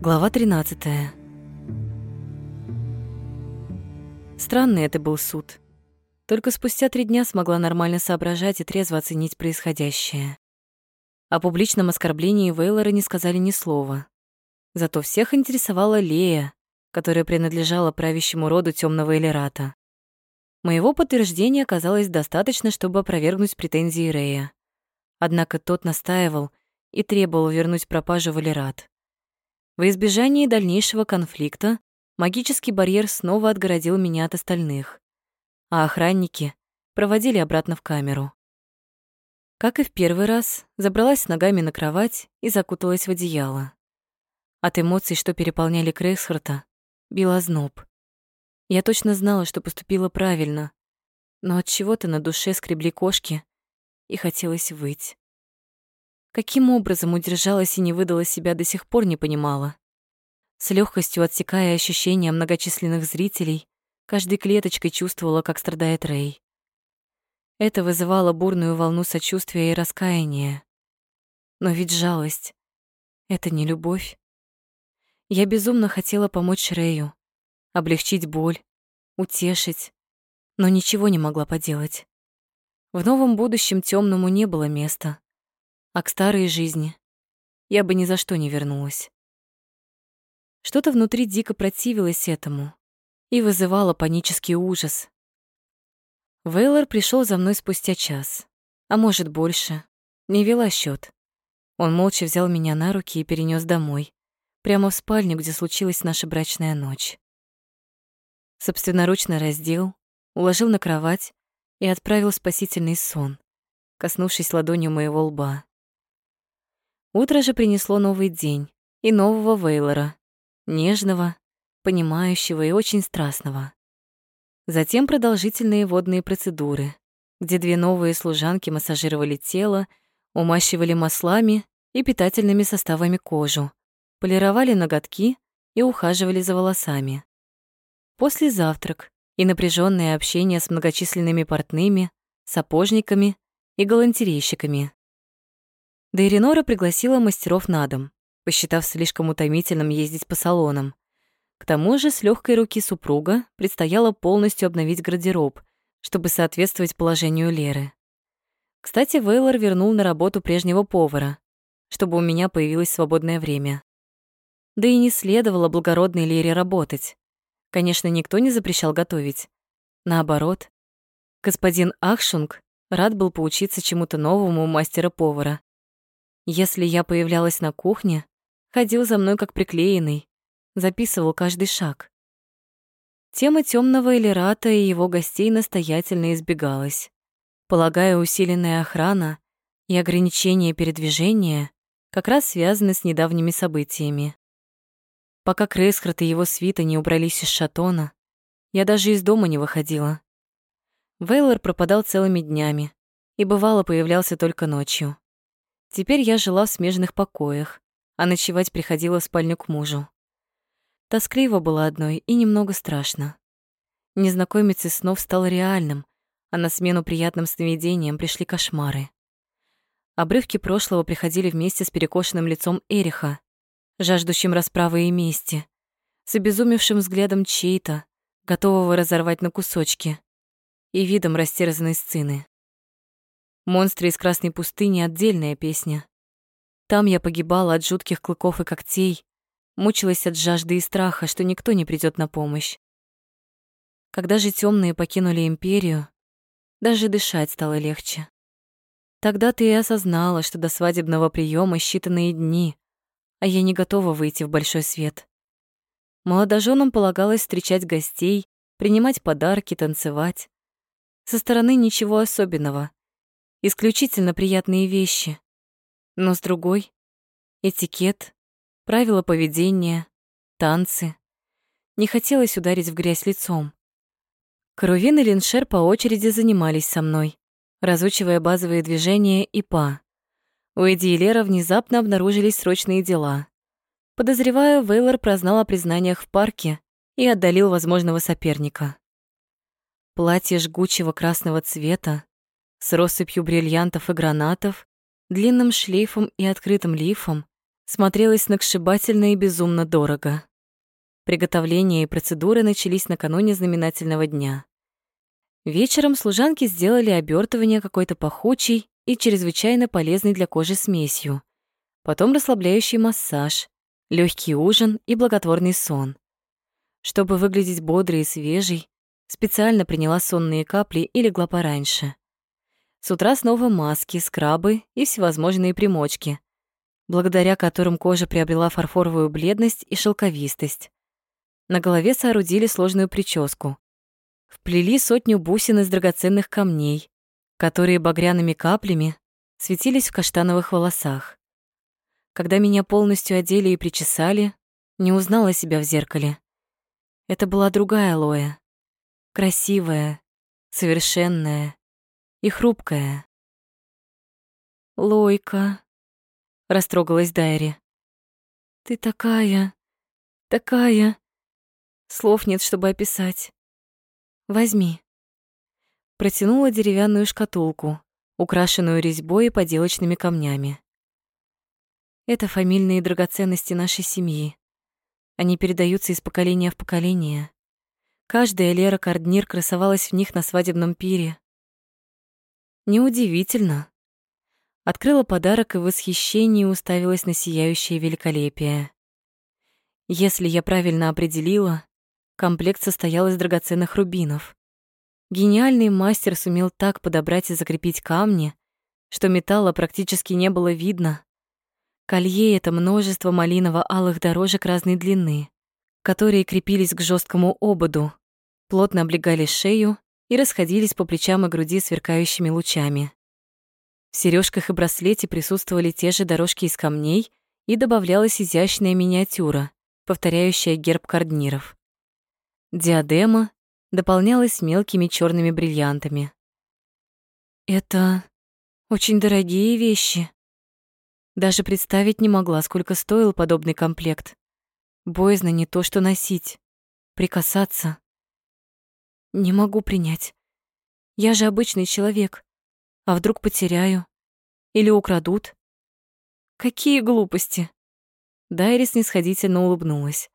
Глава 13. Странный это был суд. Только спустя три дня смогла нормально соображать и трезво оценить происходящее. О публичном оскорблении Вейлора не сказали ни слова. Зато всех интересовала Лея, которая принадлежала правящему роду Темного Элерата. Моего подтверждения оказалось достаточно, чтобы опровергнуть претензии Рея. Однако тот настаивал и требовал вернуть пропажу в Элерат. Во избежание дальнейшего конфликта магический барьер снова отгородил меня от остальных, а охранники проводили обратно в камеру. Как и в первый раз, забралась с ногами на кровать и закуталась в одеяло. От эмоций, что переполняли Крейсхарта, бил озноб. Я точно знала, что поступила правильно, но от чего-то на душе скребли кошки, и хотелось выть. Каким образом удержалась и не выдала себя, до сих пор не понимала. С легкостью отсекая ощущения многочисленных зрителей, каждой клеточкой чувствовала, как страдает Рэй. Это вызывало бурную волну сочувствия и раскаяния. Но ведь жалость — это не любовь. Я безумно хотела помочь Рэю, облегчить боль, утешить, но ничего не могла поделать. В новом будущем темному не было места а к старой жизни я бы ни за что не вернулась. Что-то внутри дико противилось этому и вызывало панический ужас. Вейлор пришел за мной спустя час, а может больше, не вела счет. Он молча взял меня на руки и перенес домой, прямо в спальню, где случилась наша брачная ночь. Собственноручно раздел, уложил на кровать и отправил спасительный сон, коснувшись ладонью моего лба. Утро же принесло новый день и нового Вейлора, нежного, понимающего и очень страстного. Затем продолжительные водные процедуры, где две новые служанки массажировали тело, умащивали маслами и питательными составами кожу, полировали ноготки и ухаживали за волосами. После завтрак и напряженное общение с многочисленными портными, сапожниками и галантерейщиками. Да Иринора пригласила мастеров на дом, посчитав слишком утомительным ездить по салонам. К тому же с легкой руки супруга предстояло полностью обновить гардероб, чтобы соответствовать положению Леры. Кстати, Вейлор вернул на работу прежнего повара, чтобы у меня появилось свободное время. Да и не следовало благородной Лере работать. Конечно, никто не запрещал готовить. Наоборот, господин Ахшунг рад был поучиться чему-то новому у мастера-повара. Если я появлялась на кухне, ходил за мной как приклеенный, записывал каждый шаг. Тема темного Элирата и его гостей настоятельно избегалась. Полагаю, усиленная охрана и ограничение передвижения как раз связаны с недавними событиями. Пока Крейсхард и его свита не убрались из шатона, я даже из дома не выходила. Вейлор пропадал целыми днями и бывало появлялся только ночью. Теперь я жила в смежных покоях, а ночевать приходила в спальню к мужу. Тоскливо было одной и немного страшно. Незнакомец из снов стал реальным, а на смену приятным сновидениям пришли кошмары. Обрывки прошлого приходили вместе с перекошенным лицом Эриха, жаждущим расправы и мести, с обезумевшим взглядом чей-то, готового разорвать на кусочки, и видом растерзанной сцены. Монстры из Красной пустыни — отдельная песня. Там я погибала от жутких клыков и когтей, мучилась от жажды и страха, что никто не придет на помощь. Когда же темные покинули империю, даже дышать стало легче. Тогда ты и осознала, что до свадебного приема считанные дни, а я не готова выйти в большой свет. Молодоженам полагалось встречать гостей, принимать подарки, танцевать. Со стороны ничего особенного исключительно приятные вещи. Но с другой — этикет, правила поведения, танцы. Не хотелось ударить в грязь лицом. Карувин и Линшер по очереди занимались со мной, разучивая базовые движения и па. У Эдди и Лера внезапно обнаружились срочные дела. Подозреваю, Вейлор прознал о признаниях в парке и отдалил возможного соперника. Платье жгучего красного цвета, с россыпью бриллиантов и гранатов, длинным шлейфом и открытым лифом смотрелось сногсшибательно и безумно дорого. Приготовления и процедуры начались накануне знаменательного дня. Вечером служанки сделали обертывание какой-то пахучей и чрезвычайно полезной для кожи смесью. Потом расслабляющий массаж, легкий ужин и благотворный сон. Чтобы выглядеть бодрой и свежей, специально приняла сонные капли и легла пораньше. С утра снова маски, скрабы и всевозможные примочки, благодаря которым кожа приобрела фарфоровую бледность и шелковистость. На голове соорудили сложную прическу. Вплели сотню бусин из драгоценных камней, которые багряными каплями светились в каштановых волосах. Когда меня полностью одели и причесали, не узнала себя в зеркале. Это была другая Лоя. Красивая, совершенная и хрупкая. «Лойка», растрогалась Дайри. Ты такая, такая. Слов нет, чтобы описать. Возьми. Протянула деревянную шкатулку, украшенную резьбой и поделочными камнями. Это фамильные драгоценности нашей семьи. Они передаются из поколения в поколение. Каждая Лера Карднир красовалась в них на свадебном пире. Неудивительно, открыла подарок и в восхищении уставилась на сияющее великолепие. Если я правильно определила, комплект состоял из драгоценных рубинов. Гениальный мастер сумел так подобрать и закрепить камни, что металла практически не было видно. Колье — это множество малиново-алых дорожек разной длины, которые крепились к жесткому ободу, плотно облегали шею и расходились по плечам и груди сверкающими лучами. В сережках и браслете присутствовали те же дорожки из камней и добавлялась изящная миниатюра, повторяющая герб кардниров. Диадема дополнялась мелкими черными бриллиантами. «Это очень дорогие вещи», даже представить не могла, сколько стоил подобный комплект. Боязно не то что носить, прикасаться. Не могу принять. Я же обычный человек. А вдруг потеряю? Или украдут? Какие глупости! Дайри снисходительно улыбнулась.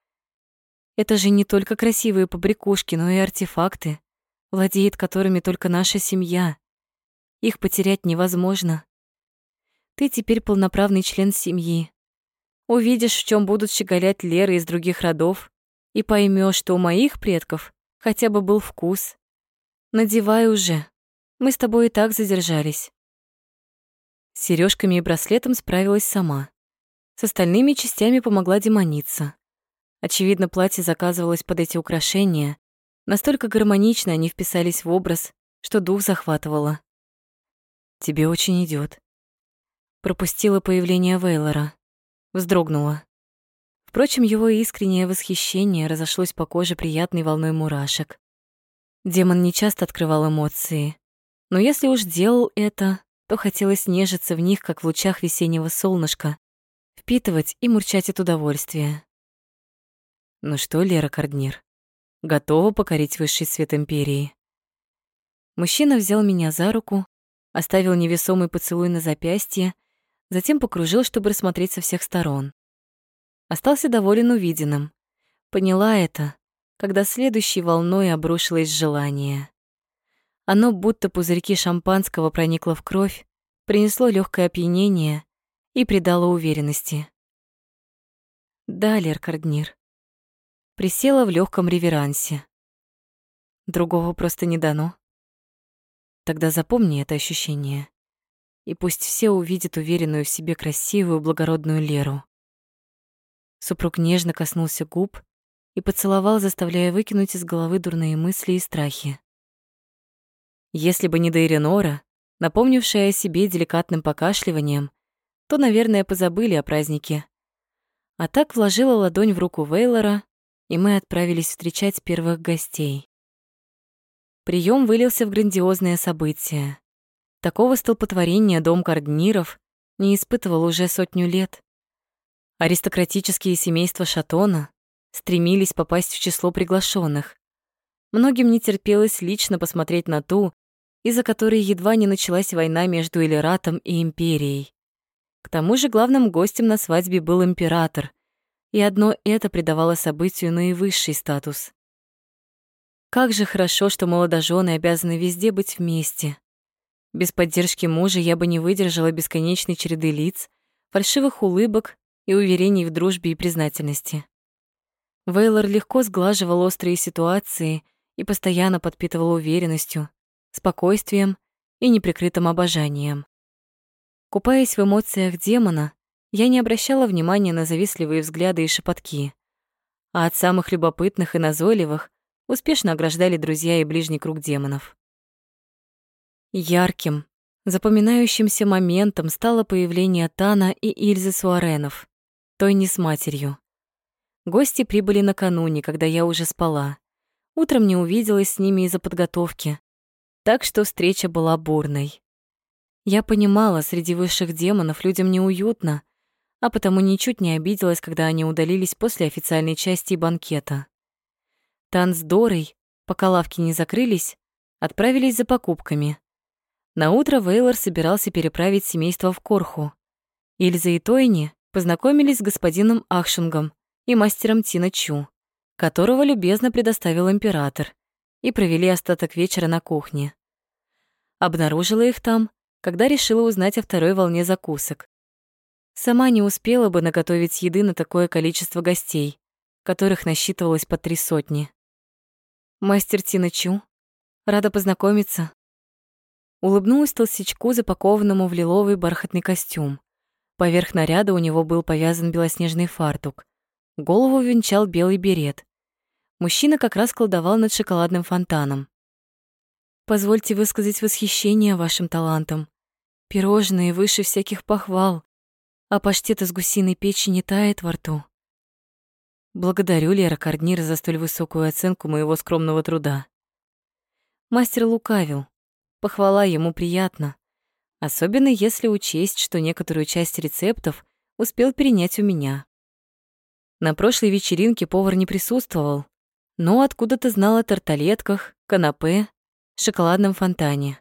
Это же не только красивые побрякушки, но и артефакты, владеет которыми только наша семья. Их потерять невозможно. Ты теперь полноправный член семьи. Увидишь, в чем будут щеголять Леры из других родов, и поймешь, что у моих предков хотя бы был вкус. Надевай уже. Мы с тобой и так задержались. С серёжками и браслетом справилась сама. С остальными частями помогла демоница. Очевидно, платье заказывалось под эти украшения. Настолько гармонично они вписались в образ, что дух захватывало. «Тебе очень идёт. Пропустила появление Вейлора. Вздрогнула. Впрочем, его искреннее восхищение разошлось по коже приятной волной мурашек. Демон не часто открывал эмоции, но если уж делал это, то хотелось нежиться в них, как в лучах весеннего солнышка, впитывать и мурчать от удовольствия. Ну что, Лера Карднир, готова покорить высший свет империи? Мужчина взял меня за руку, оставил невесомый поцелуй на запястье, затем покружил, чтобы рассмотреть со всех сторон. Остался доволен увиденным. Поняла это, когда следующей волной обрушилось желание. Оно, будто пузырьки шампанского, проникло в кровь, принесло легкое опьянение и придало уверенности. Да, Лер Карднир. Присела в легком реверансе. Другого просто не дано. Тогда запомни это ощущение. И пусть все увидят уверенную в себе красивую, благородную Леру. Супруг нежно коснулся губ и поцеловал, заставляя выкинуть из головы дурные мысли и страхи. Если бы не Дейренора, напомнившая о себе деликатным покашливанием, то, наверное, позабыли о празднике. А так вложила ладонь в руку Вейлора, и мы отправились встречать первых гостей. Прием вылился в грандиозное событие. Такого столпотворения дом Кардниров не испытывал уже сотню лет. Аристократические семейства Шатона стремились попасть в число приглашенных. Многим не терпелось лично посмотреть на ту, из-за которой едва не началась война между Элиратом и Империей. К тому же главным гостем на свадьбе был император, и одно это придавало событию наивысший статус. Как же хорошо, что молодожены обязаны везде быть вместе. Без поддержки мужа я бы не выдержала бесконечной череды лиц, фальшивых улыбок и уверений в дружбе и признательности. Вейлор легко сглаживал острые ситуации и постоянно подпитывал уверенностью, спокойствием и неприкрытым обожанием. Купаясь в эмоциях демона, я не обращала внимания на завистливые взгляды и шепотки, а от самых любопытных и назойливых успешно ограждали друзья и ближний круг демонов. Ярким, запоминающимся моментом стало появление Тана и Ильзы Суаренов, той не с матерью. Гости прибыли накануне, когда я уже спала. Утром не увиделась с ними из-за подготовки, так что встреча была бурной. Я понимала, среди высших демонов людям неуютно, а потому ничуть не обиделась, когда они удалились после официальной части банкета. Тан с Дорой, пока лавки не закрылись, отправились за покупками. На утро Вейлор собирался переправить семейство в Корху. Ильза и Тойни познакомились с господином Ахшунгом и мастером Тина Чу, которого любезно предоставил император, и провели остаток вечера на кухне. Обнаружила их там, когда решила узнать о второй волне закусок. Сама не успела бы наготовить еды на такое количество гостей, которых насчитывалось по три сотни. «Мастер Тина Чу, рада познакомиться», Улыбнулась толстячку, запакованному в лиловый бархатный костюм. Поверх наряда у него был повязан белоснежный фартук. Голову венчал белый берет. Мужчина как раз колдовал над шоколадным фонтаном. «Позвольте высказать восхищение вашим талантом. Пирожные выше всяких похвал, а паштет из гусиной печи не тает во рту». Благодарю Лера Корнир за столь высокую оценку моего скромного труда. Мастер лукавил. Похвала ему приятна, особенно если учесть, что некоторую часть рецептов успел перенять у меня. На прошлой вечеринке повар не присутствовал, но откуда-то знал о тарталетках, канапе, шоколадном фонтане.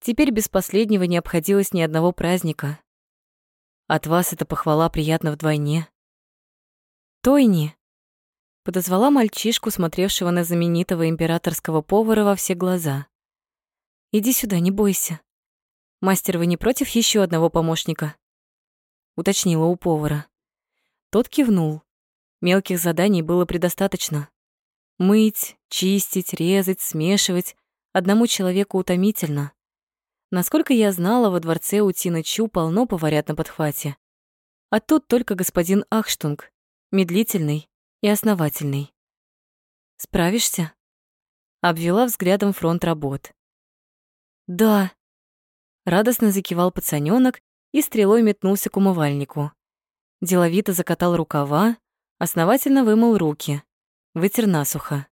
Теперь без последнего не обходилось ни одного праздника. От вас эта похвала приятна вдвойне. Тойни, подозвала мальчишку, смотревшего на знаменитого императорского повара во все глаза. Иди сюда, не бойся. Мастер, вы не против еще одного помощника? Уточнила у повара. Тот кивнул. Мелких заданий было предостаточно. Мыть, чистить, резать, смешивать одному человеку утомительно. Насколько я знала, во дворце у Тина Чу полно поварят на подхвате. А тут только господин Ахштунг, медлительный и основательный. Справишься? Обвела взглядом фронт работ. «Да!» Радостно закивал пацанёнок и стрелой метнулся к умывальнику. Деловито закатал рукава, основательно вымыл руки, вытер насухо.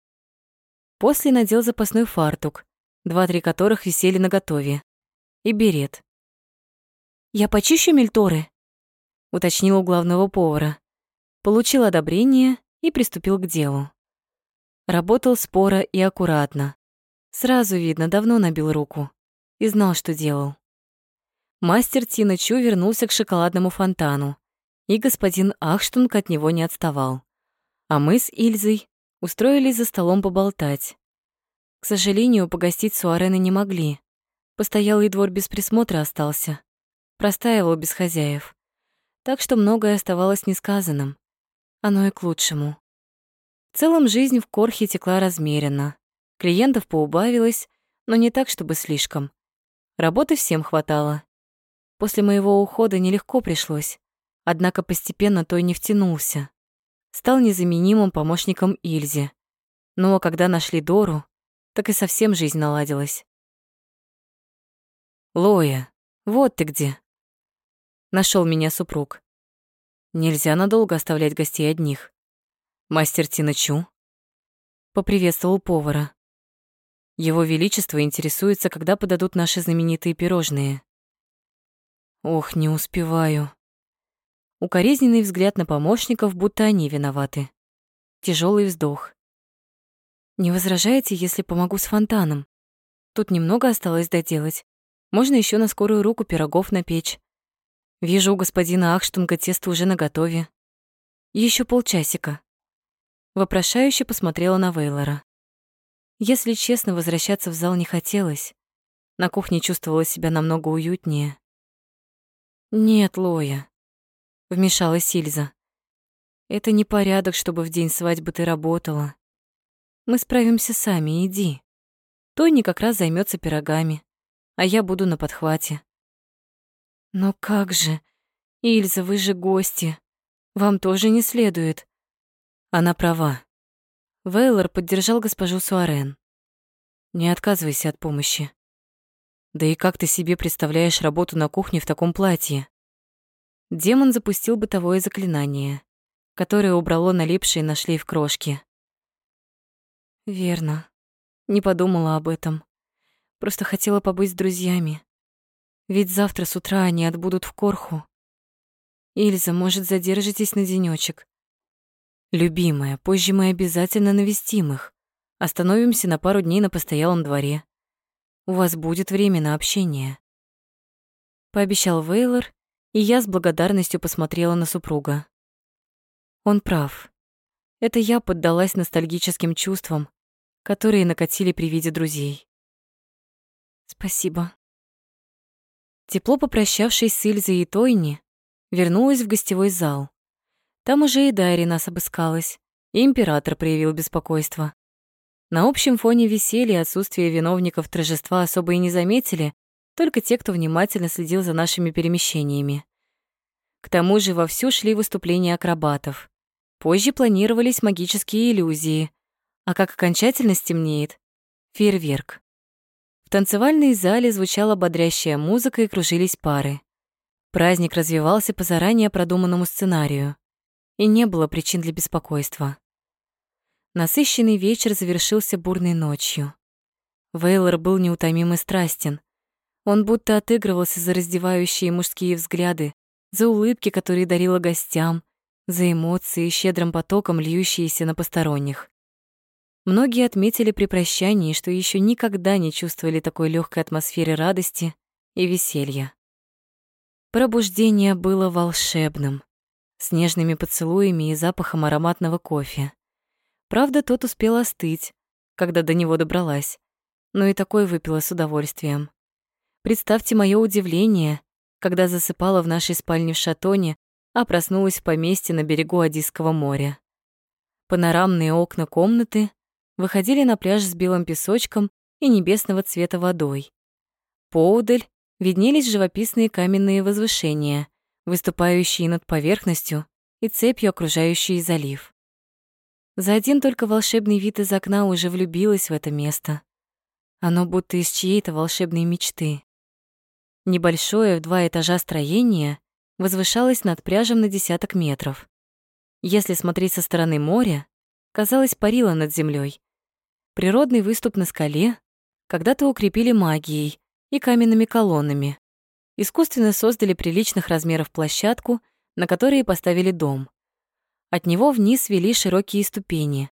После надел запасной фартук, два-три которых висели наготове, и берет. «Я почищу мельторы?» — уточнил у главного повара. Получил одобрение и приступил к делу. Работал споро и аккуратно. Сразу видно, давно набил руку и знал, что делал. Мастер Тина Чу вернулся к шоколадному фонтану, и господин Ахштунг от него не отставал. А мы с Ильзой устроились за столом поболтать. К сожалению, погостить Суарены не могли. Постоялый двор без присмотра остался. Простаивал без хозяев. Так что многое оставалось несказанным. Оно и к лучшему. В целом жизнь в Корхе текла размеренно. Клиентов поубавилось, но не так, чтобы слишком. Работы всем хватало. После моего ухода нелегко пришлось, однако постепенно той не втянулся. Стал незаменимым помощником Ильзе. Но когда нашли Дору, так и совсем жизнь наладилась. «Лоя, вот ты где!» Нашел меня супруг. Нельзя надолго оставлять гостей одних. Мастер Тиначу поприветствовал повара. Его Величество интересуется, когда подадут наши знаменитые пирожные. Ох, не успеваю. Укоризненный взгляд на помощников, будто они виноваты. Тяжелый вздох. Не возражаете, если помогу с фонтаном? Тут немного осталось доделать. Можно еще на скорую руку пирогов напечь. Вижу у господина Ахштунга тесто уже наготове. Еще полчасика. Вопрошающе посмотрела на Вейлора. Если честно, возвращаться в зал не хотелось. На кухне чувствовала себя намного уютнее. «Нет, Лоя», — вмешалась Сильза. «Это не порядок, чтобы в день свадьбы ты работала. Мы справимся сами, иди. Тони как раз займется пирогами, а я буду на подхвате. Но как же? Ильза, вы же гости. Вам тоже не следует. Она права. Вейлор поддержал госпожу Суарен. Не отказывайся от помощи. Да и как ты себе представляешь работу на кухне в таком платье? Демон запустил бытовое заклинание, которое убрало налипшие на шлейф крошки. Верно. Не подумала об этом. Просто хотела побыть с друзьями. Ведь завтра с утра они отбудут в Корху. Ильза, может, задержитесь на денёчек? Любимая, позже мы обязательно навестим их. Остановимся на пару дней на постоялом дворе. У вас будет время на общение. Пообещал Вейлор, и я с благодарностью посмотрела на супруга. Он прав. Это я поддалась ностальгическим чувствам, которые накатили при виде друзей. Спасибо. Тепло попрощавшись с Ильзой и Тойни, вернулась в гостевой зал. Там уже и Дайри нас обыскалась, и император проявил беспокойство. На общем фоне веселья и отсутствия виновников торжества особо и не заметили, только те, кто внимательно следил за нашими перемещениями. К тому же вовсю шли выступления акробатов. Позже планировались магические иллюзии, а как окончательно стемнеет — фейерверк. В танцевальной зале звучала бодрящая музыка и кружились пары. Праздник развивался по заранее продуманному сценарию, и не было причин для беспокойства. Насыщенный вечер завершился бурной ночью. Вейлор был неутомим и страстен. Он будто отыгрывался за раздевающие мужские взгляды, за улыбки, которые дарила гостям, за эмоции, щедрым потоком льющиеся на посторонних. Многие отметили при прощании, что еще никогда не чувствовали такой легкой атмосферы радости и веселья. Пробуждение было волшебным, с нежными поцелуями и запахом ароматного кофе. Правда, тот успел остыть, когда до него добралась, но и такой выпила с удовольствием. Представьте мое удивление, когда засыпала в нашей спальне в Шатоне, а проснулась в поместье на берегу Одисского моря. Панорамные окна комнаты выходили на пляж с белым песочком и небесного цвета водой. Поудаль виднелись живописные каменные возвышения, выступающие над поверхностью и цепью окружающие залив. За один только волшебный вид из окна уже влюбилась в это место. Оно будто из чьей-то волшебной мечты. Небольшое в два этажа строение возвышалось над пляжем на десяток метров. Если смотреть со стороны моря, казалось, парило над землей, Природный выступ на скале когда-то укрепили магией и каменными колоннами. Искусственно создали приличных размеров площадку, на которой поставили дом. От него вниз вели широкие ступени.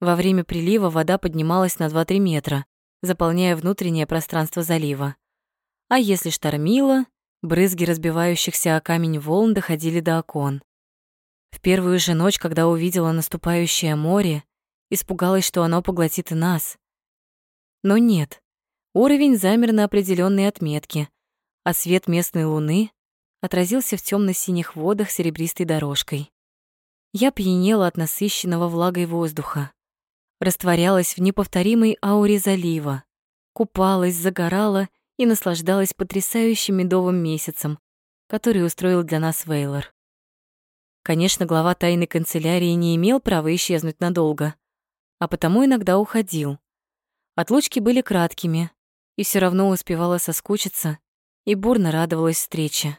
Во время прилива вода поднималась на 2-3 метра, заполняя внутреннее пространство залива. А если штормило, брызги разбивающихся о камень волн доходили до окон. В первую же ночь, когда увидела наступающее море, Испугалась, что оно поглотит и нас. Но нет. Уровень замер на определенной отметке, а свет местной луны отразился в темно синих водах серебристой дорожкой. Я пьянела от насыщенного влагой воздуха, растворялась в неповторимой ауре залива, купалась, загорала и наслаждалась потрясающим медовым месяцем, который устроил для нас Вейлор. Конечно, глава тайной канцелярии не имел права исчезнуть надолго а потому иногда уходил. Отлучки были краткими, и все равно успевала соскучиться и бурно радовалась встрече.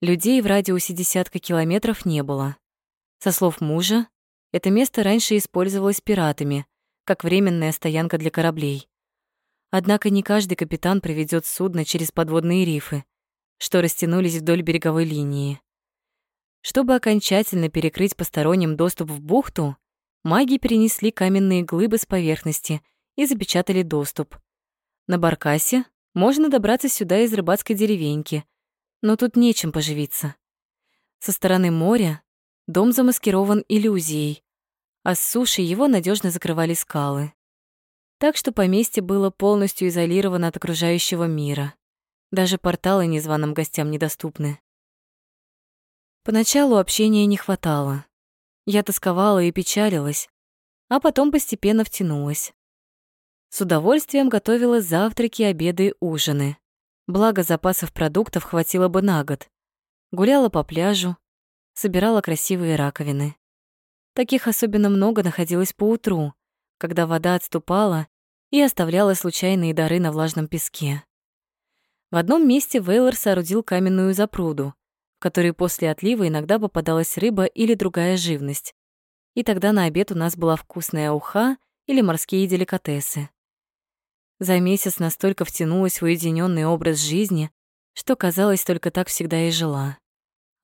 Людей в радиусе десятка километров не было. Со слов мужа, это место раньше использовалось пиратами, как временная стоянка для кораблей. Однако не каждый капитан проведет судно через подводные рифы, что растянулись вдоль береговой линии. Чтобы окончательно перекрыть посторонним доступ в бухту, маги перенесли каменные глыбы с поверхности и запечатали доступ. На баркасе можно добраться сюда из рыбацкой деревеньки, Но тут нечем поживиться. Со стороны моря дом замаскирован иллюзией, а с суши его надежно закрывали скалы. Так что поместье было полностью изолировано от окружающего мира. Даже порталы незваным гостям недоступны. Поначалу общения не хватало. Я тосковала и печалилась, а потом постепенно втянулась. С удовольствием готовила завтраки, обеды и ужины. Благо запасов продуктов хватило бы на год. Гуляла по пляжу, собирала красивые раковины. Таких особенно много находилось по утру, когда вода отступала и оставляла случайные дары на влажном песке. В одном месте Вейлор соорудил каменную запруду, в которой после отлива иногда попадалась рыба или другая живность. И тогда на обед у нас была вкусная уха или морские деликатесы. За месяц настолько втянулась в уединенный образ жизни, что, казалось, только так всегда и жила.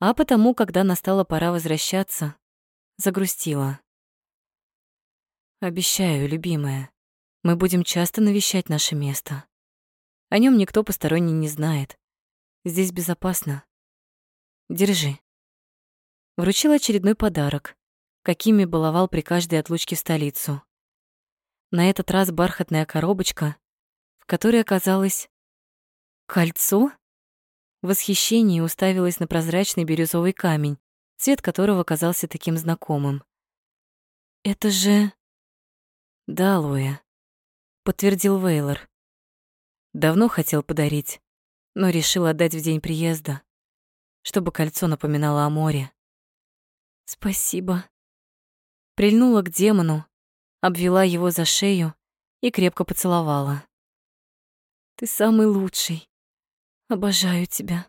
А потому, когда настала пора возвращаться, загрустила. «Обещаю, любимая, мы будем часто навещать наше место. О нем никто посторонний не знает. Здесь безопасно. Держи». Вручил очередной подарок, какими баловал при каждой отлучке в столицу. На этот раз бархатная коробочка, в которой оказалось кольцо. В восхищении уставилась на прозрачный бирюзовый камень, цвет которого казался таким знакомым. «Это же...» «Да, Лоя», — подтвердил Вейлор. «Давно хотел подарить, но решил отдать в день приезда, чтобы кольцо напоминало о море». «Спасибо». Прильнула к демону, обвела его за шею и крепко поцеловала. «Ты самый лучший. Обожаю тебя».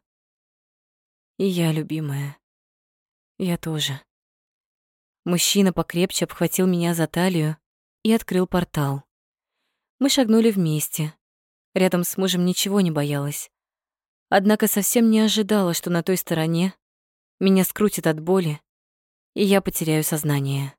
«И я, любимая. Я тоже». Мужчина покрепче обхватил меня за талию и открыл портал. Мы шагнули вместе. Рядом с мужем ничего не боялась. Однако совсем не ожидала, что на той стороне меня скрутит от боли, и я потеряю сознание.